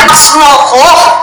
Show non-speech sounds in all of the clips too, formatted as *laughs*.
*laughs* Silabas mo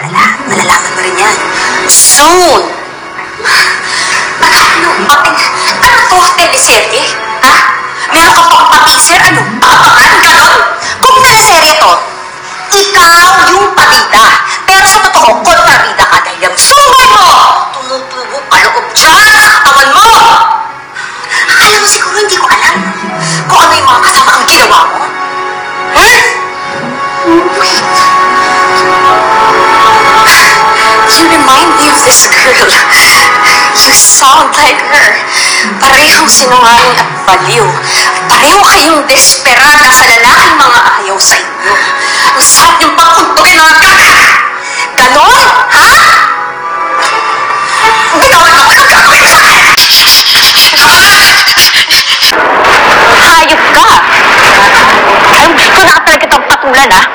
kamgalala, malalaman mo rin yan. Soon. Ano, bakit? Ano to, teleserye? Ha? Meron ka pang patisir? Ano, abangan? Ganon? Kung teleserye to, ikaw yung pabida. Pero sa totoo, kontrabida ka dahil yung sungay mo! Tumutubo paloob dyan sa katawan mo! Akala mo siguro hindi ko alam kung ano yung mga kasama girl. *laughs* You sound like her. Parehong sinungaling at baliw. Pareho kayong desperada sa lalaking mga ayaw sa inyo. Ang sarap yung pagkuntugin ng kaka! Ganon? Ha? Akin? Hayop ka! Ang gusto na ka talaga kitang patulan. Ah,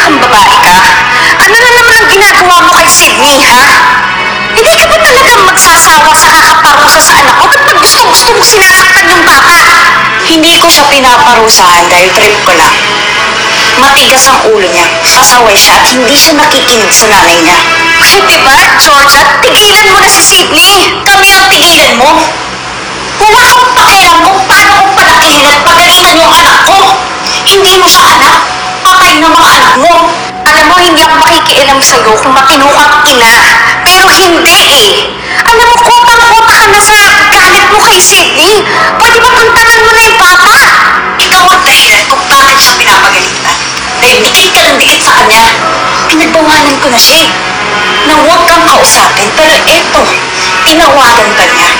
kang babae ka. Ano na naman ang ginagawa mo kay Sydney, ha? Hindi ka ba talaga magsasawa sa kakaparusa sa anak ko? Ba't pag gusto-gusto mong sinasaktan yung bata? Hindi ko siya pinaparusahan dahil trip ko lang. Matigas ang ulo niya, pasaway siya at hindi siya nakikinig sa nanay niya. Pwede ba, Georgia? Tigilan mo na si Sydney! Kami ang tigilan mo! Wala kang pakialam kung paano kong palakihin at pagalingan yung anak ko! Hindi mo siya anak, na mga anak mo! Alam mo, hindi ako makikialam sa'yo kung matino kang ina. Pero hindi eh. Alam mo, kutang-kuta ka na sa galit mo kay Sydney. Pwede ba tuntanan mo na yung bata? Ikaw ang dahilan kung bakit siya pinapagalitan. Dahil dikit ka ng dikit sa kanya. Pinagbawalan ko na siya eh. Na huwag kang kausapin, pero eto, tinawagan ka niya.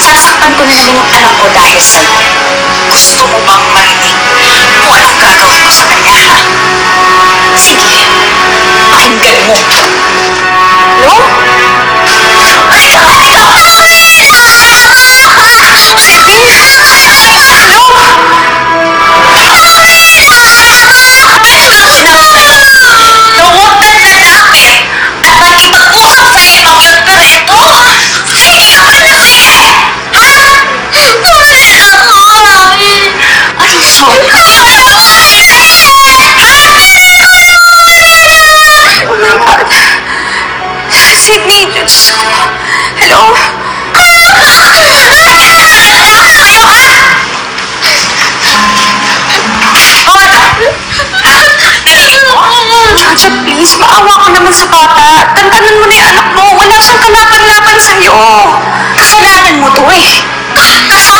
Sasaktan ko na naman yung anak ko dahil sa'yo. Gusto mo bang marinig kung anong gagawin 哟、naman sa bata. Mo na anak mo. Wala siyang kalaban-laban sa'yo. Kasalanan mo to eh. Kasasaktan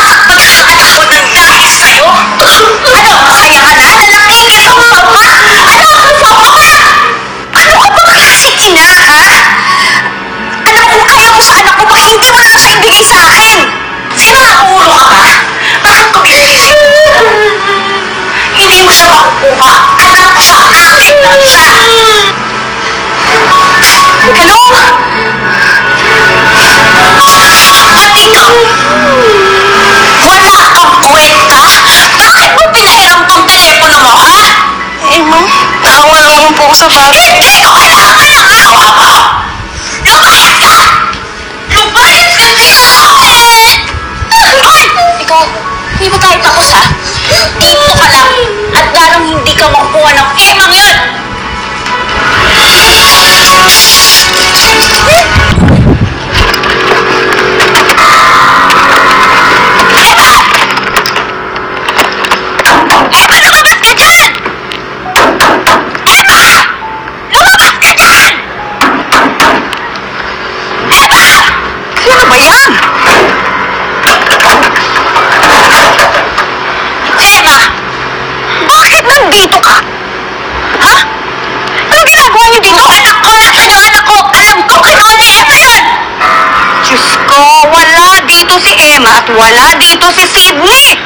wala dito si Sydney.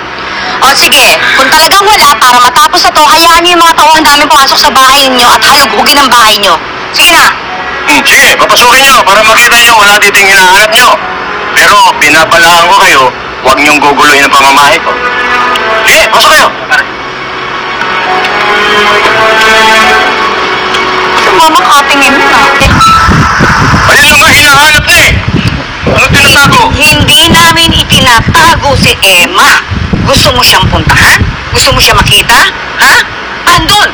O sige, kung talagang wala, para matapos na to, hayaan niyo yung mga tauhan namin pumasok sa bahay niyo at halugugin ang bahay niyo. Sige na. Hmm, sige, papasukin nyo para makita wala dito yung hinahanap nyo. Pero pinapalaan ko kayo, huwag niyong guguluhin ang pamamahay ko. Sige, pasok kayo. Namin itinatago si Emma. Gusto mo siyang puntahan? Gusto mo siya makita? Ha? Andun!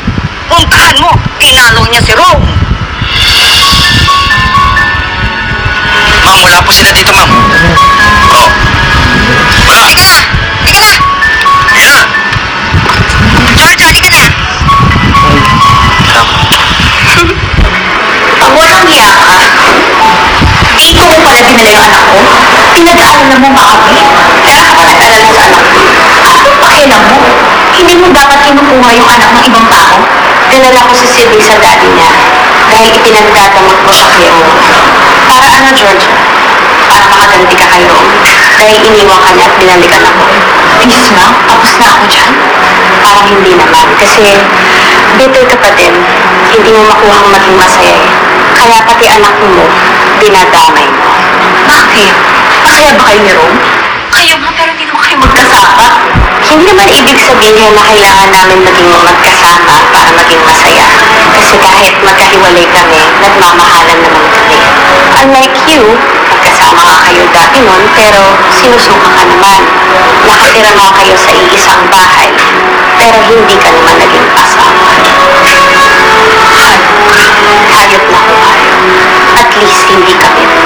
Puntahan mo! Pinalo niya si Rome. Ma'am, wala po sila dito, ma'am. Oh. Wala. Halika na! Halika na! Na. Georgia, halika na! Pag walang ka, dito mo pala dinala yung anak ko? Pinag-aaral mo ba kami? Kaya ka pa nag-aaral mo sa anak ko? Ano pakialam mo? Hindi mo dapat kinukuha yung anak ng ibang tao? Dinala ko si Sydney sa daddy niya dahil ipinagdadamot ko siya kay. Para ano, Georgia? Para makaganti ka kay Rome dahil iniwan ka niya at binalikan ako. Please, ma'am, tapos na ako dyan. Parang hindi naman. Kasi bitter ka pa din. Hindi mo makuhang maging masaya eh. Kaya pati anak mo, dinadamay mo. Bakit? Masaya ba kayo ni Rome? Kayo nga, pero hindi naman kayo magkasama. Hindi naman ibig sabihin na kailangan namin maging magkasama para maging masaya. Kasi kahit magkahiwalay kami, nagmamahalan naman kami. Unlike you, magkasama ka kayo dati nun, pero sinusuka ka naman. Nakatira nga kayo sa iisang bahay, pero hindi ka naman naging kasama. Hayop na ko. At least hindi kami.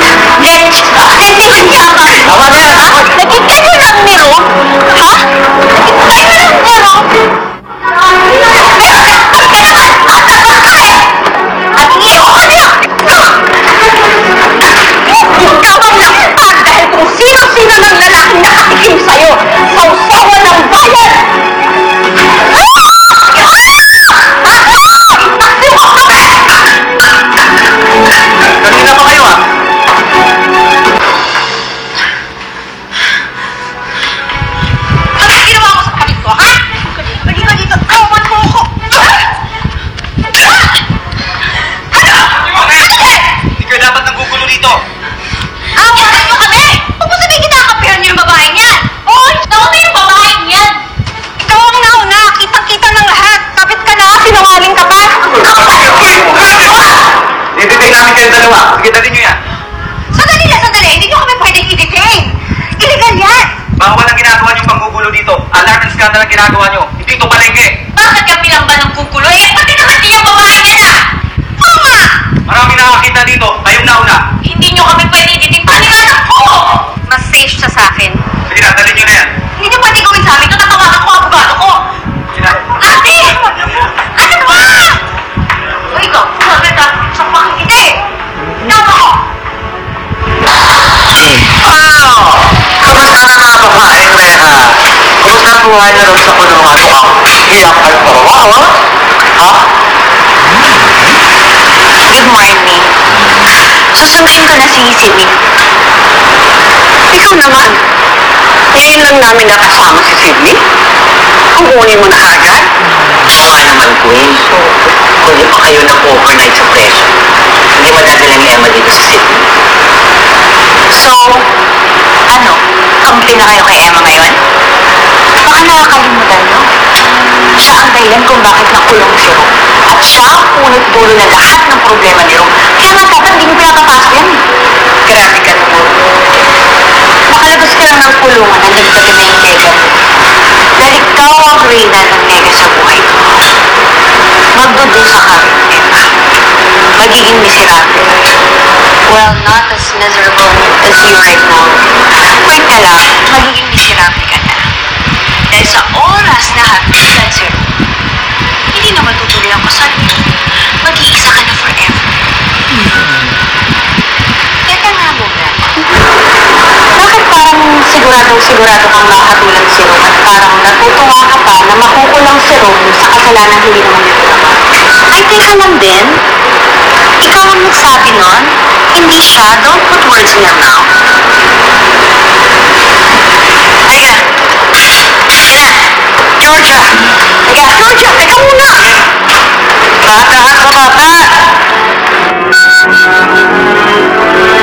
Ginagawa nyo. Hindi ito palengke. Bakit kami ng kukulo? Eh, pati naman yung babae ah! Tama! Marami nakakita dito. Kayong nauna. Hindi niyo kami pwede ditipan Kumusta ang buhay na rin sa kulungan mo? Iyak kayo pa ba, ha? Good morning. Susundin ko na si Sydney. Ikaw naman. Ngayon lang namin nakasama si Sydney. Ang kunin mo na agad. Nga naman, Queen. Kung di pa kayo nag-overnight sa preso, hindi madadala ni Emma dito sa Sydney. So, ano? Kampi na kayo kay Emma ngayon? Baka nakakalimutan nyo. Siya ang dahilan kung bakit nakulong si Rom. At siya ang punot dulo na lahat ng problema ni Rom. Kaya nga dapat hindi mo pinapapasok yan eh. Grabe ka naman. Makalabas ka lang ng kulungan na nagpati na yung nega mo. Dahil ikaw ang reyna ng nega sa buhay ko. Magdudusa ka, Emma. Magiging miserable. Well, not as miserable as you right now. Wait ka lang, magiging miserable ka na. Dahil sa oras na Ro, hindi na matutuloy ang kasal niyo. Mag-iisa ka na forever. Teka nga muna. Bakit parang siguradong sigurado kang makakatulad si Rom at parang natutuwa ka pa na makukulang si Rom sa kasalanan hindi naman nagawa? Ay, teka lang din. Ikaw ang nagsabi nun? Hindi siya. Don't put words in your mouth. Georgia. We got Georgia. I got Una. Hot, hot. How about that?